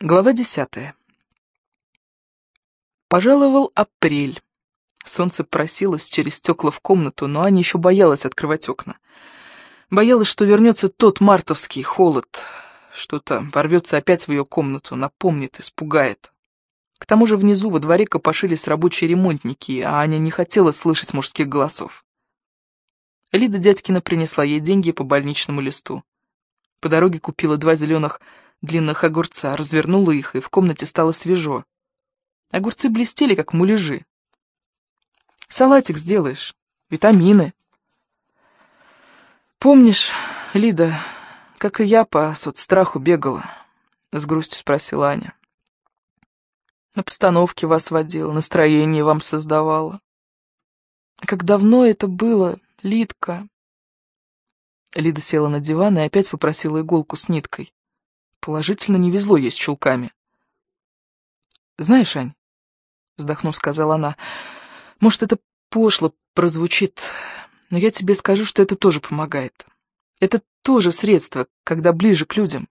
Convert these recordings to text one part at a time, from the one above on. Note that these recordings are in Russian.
Глава десятая. Пожаловал апрель. Солнце просилось через стекла в комнату, но Аня еще боялась открывать окна. Боялась, что вернется тот мартовский холод. Что-то ворвется опять в ее комнату, напомнит, испугает. К тому же внизу во дворе копошились рабочие ремонтники, а Аня не хотела слышать мужских голосов. Лида дядькина принесла ей деньги по больничному листу. По дороге купила два зеленых длинных огурца, развернула их, и в комнате стало свежо. Огурцы блестели, как муляжи. «Салатик сделаешь, витамины». «Помнишь, Лида, как и я по соцстраху бегала?» — с грустью спросила Аня. «На постановке вас водила, настроение вам создавала. Как давно это было, Лидка?» Лида села на диван и опять попросила иголку с ниткой. Положительно не везло ей с чулками. «Знаешь, Ань», — вздохнув, сказала она, — «может, это пошло прозвучит, но я тебе скажу, что это тоже помогает. Это тоже средство, когда ближе к людям.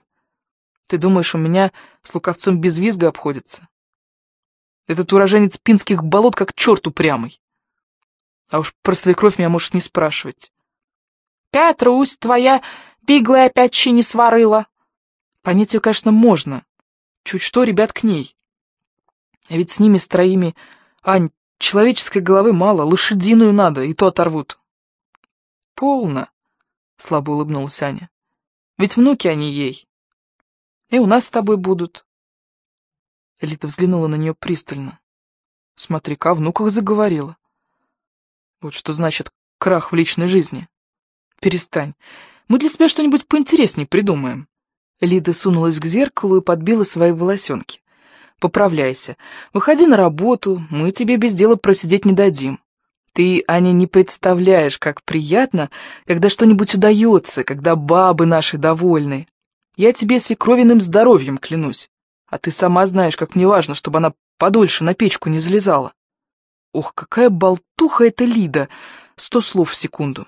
Ты думаешь, у меня с луковцом без визга обходится? Этот уроженец пинских болот как черт упрямый. А уж про свекровь меня можешь не спрашивать. «Петрусь, твоя биглая опять не сварыла», Понять ее, конечно, можно. Чуть что, ребят, к ней. А ведь с ними, с троими... Ань, человеческой головы мало, лошадиную надо, и то оторвут. Полно, слабо улыбнулась Аня. Ведь внуки они ей. И у нас с тобой будут. Элита взглянула на нее пристально. Смотри-ка, о внуках заговорила. Вот что значит крах в личной жизни. Перестань. Мы для себя что-нибудь поинтереснее придумаем. Лида сунулась к зеркалу и подбила свои волосенки. «Поправляйся. Выходи на работу, мы тебе без дела просидеть не дадим. Ты, Аня, не представляешь, как приятно, когда что-нибудь удается, когда бабы наши довольны. Я тебе свекровиным здоровьем клянусь. А ты сама знаешь, как мне важно, чтобы она подольше на печку не залезала. Ох, какая болтуха эта Лида! Сто слов в секунду.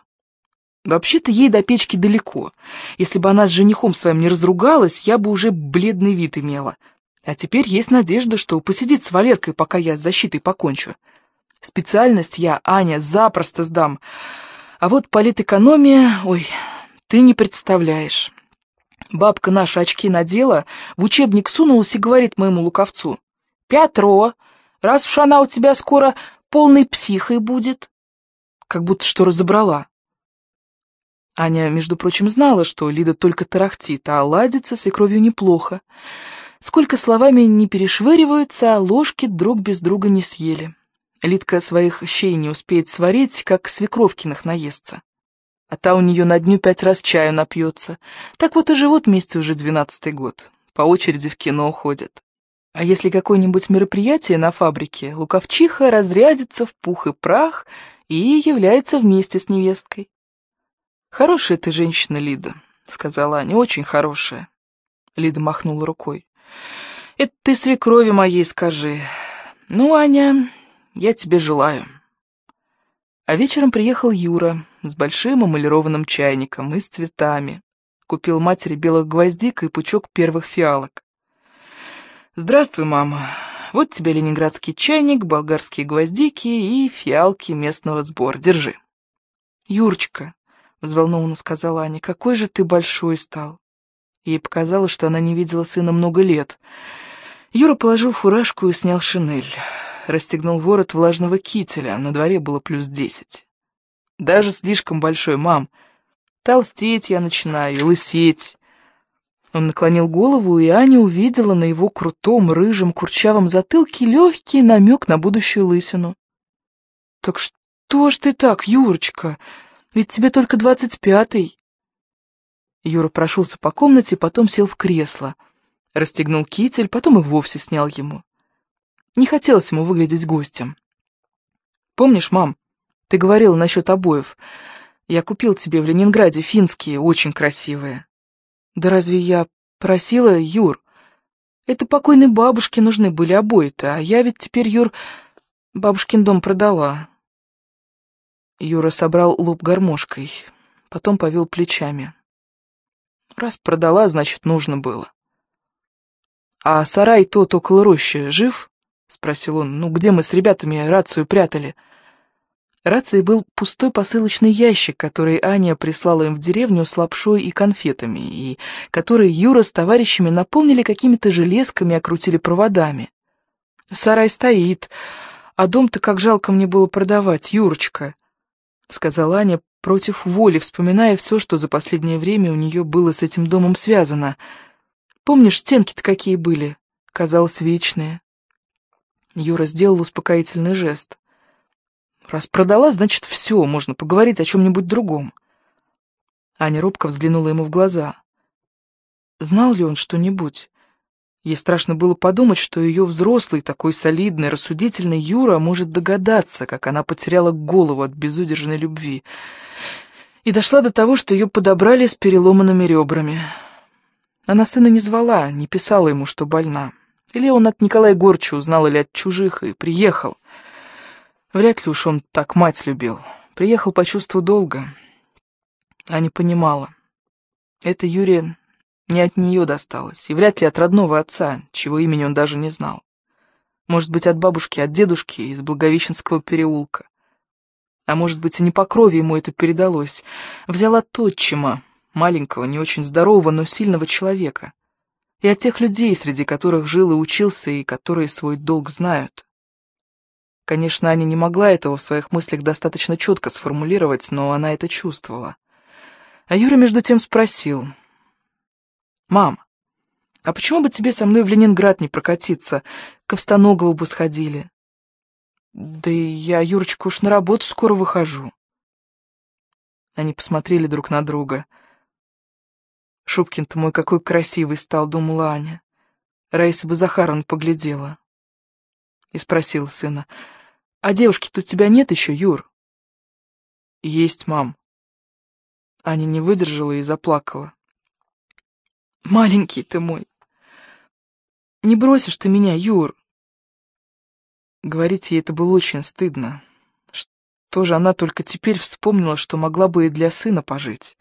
Вообще-то ей до печки далеко. Если бы она с женихом своим не разругалась, я бы уже бледный вид имела. А теперь есть надежда, что посидит с Валеркой, пока я с защитой покончу. Специальность я, Аня, запросто сдам. А вот политэкономия, ой, ты не представляешь. Бабка наша очки надела, в учебник сунулась и говорит моему луковцу. «Петро, раз уж она у тебя скоро полной психой будет». Как будто что разобрала. Аня, между прочим, знала, что Лида только тарахтит, а ладится свекровью неплохо. Сколько словами не перешвыриваются, а ложки друг без друга не съели. Лидка своих щей не успеет сварить, как свекровкиных наестся. А та у нее на дню пять раз чаю напьется. Так вот и живут вместе уже двенадцатый год. По очереди в кино ходят. А если какое-нибудь мероприятие на фабрике, луковчиха разрядится в пух и прах и является вместе с невесткой. «Хорошая ты женщина, Лида», — сказала Аня, — «очень хорошая». Лида махнула рукой. «Это ты свекрови моей скажи. Ну, Аня, я тебе желаю». А вечером приехал Юра с большим эмалированным чайником и с цветами. Купил матери белых гвоздик и пучок первых фиалок. «Здравствуй, мама. Вот тебе ленинградский чайник, болгарские гвоздики и фиалки местного сбора. Держи». «Юрочка, — взволнованно сказала Аня. «Какой же ты большой стал!» Ей показалось, что она не видела сына много лет. Юра положил фуражку и снял шинель. Расстегнул ворот влажного кителя, на дворе было плюс десять. «Даже слишком большой, мам. Толстеть я начинаю лысеть». Он наклонил голову, и Аня увидела на его крутом, рыжем, курчавом затылке легкий намек на будущую лысину. «Так что ж ты так, Юрочка?» Ведь тебе только двадцать пятый. Юра прошелся по комнате, потом сел в кресло. Расстегнул китель, потом и вовсе снял ему. Не хотелось ему выглядеть гостем. «Помнишь, мам, ты говорила насчет обоев. Я купил тебе в Ленинграде финские, очень красивые». «Да разве я просила, Юр? Это покойной бабушке нужны были обои-то, а я ведь теперь, Юр, бабушкин дом продала. Юра собрал луп гармошкой, потом повел плечами. Раз продала, значит, нужно было. «А сарай тот около рощи жив?» — спросил он. «Ну, где мы с ребятами рацию прятали?» Рацией был пустой посылочный ящик, который Аня прислала им в деревню с лапшой и конфетами, и который Юра с товарищами наполнили какими-то железками и окрутили проводами. «Сарай стоит, а дом-то как жалко мне было продавать, Юрочка», — сказала Аня против воли, вспоминая все, что за последнее время у нее было с этим домом связано. «Помнишь, стенки-то какие были? Казалось, вечные». Юра сделал успокоительный жест. Раз продала, значит, все, можно поговорить о чем-нибудь другом. Аня робко взглянула ему в глаза. Знал ли он что-нибудь? Ей страшно было подумать, что ее взрослый, такой солидный, рассудительный Юра может догадаться, как она потеряла голову от безудержной любви. И дошла до того, что ее подобрали с переломанными ребрами. Она сына не звала, не писала ему, что больна. Или он от Николая Горча узнал, или от чужих, и приехал. Вряд ли уж он так мать любил. Приехал по чувству долга. Аня понимала. Это Юрия не от нее досталось, и вряд ли от родного отца, чего имени он даже не знал. Может быть, от бабушки, от дедушки из Благовещенского переулка. А может быть, и не по крови ему это передалось. Взял от отчима, маленького, не очень здорового, но сильного человека. И от тех людей, среди которых жил и учился, и которые свой долг знают. Конечно, Аня не могла этого в своих мыслях достаточно четко сформулировать, но она это чувствовала. А Юра между тем спросил. «Мам, а почему бы тебе со мной в Ленинград не прокатиться? К Овстоногову бы сходили». «Да и я, Юрочка, уж на работу скоро выхожу». Они посмотрели друг на друга. «Шубкин-то мой какой красивый стал», — думала Аня. Раиса бы Захаровна поглядела. И спросила сына. А девушки-то у тебя нет еще, Юр? Есть, мам. Аня не выдержала и заплакала. Маленький ты мой. Не бросишь ты меня, Юр. Говорить ей это было очень стыдно. Что же она только теперь вспомнила, что могла бы и для сына пожить.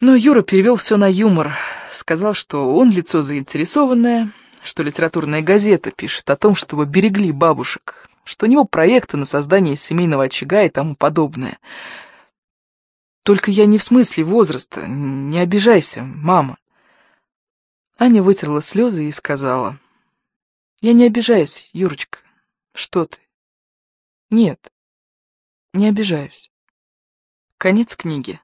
Но Юра перевел все на юмор. Сказал, что он лицо заинтересованное, что литературная газета пишет о том, чтобы берегли бабушек, что у него проекты на создание семейного очага и тому подобное. Только я не в смысле возраста, не обижайся, мама. Аня вытерла слезы и сказала. Я не обижаюсь, Юрочка. Что ты? Нет, не обижаюсь. Конец книги.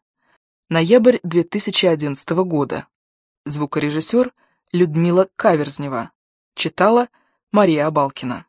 Ноябрь 2011 года. Звукорежиссер Людмила Каверзнева. Читала Мария Абалкина.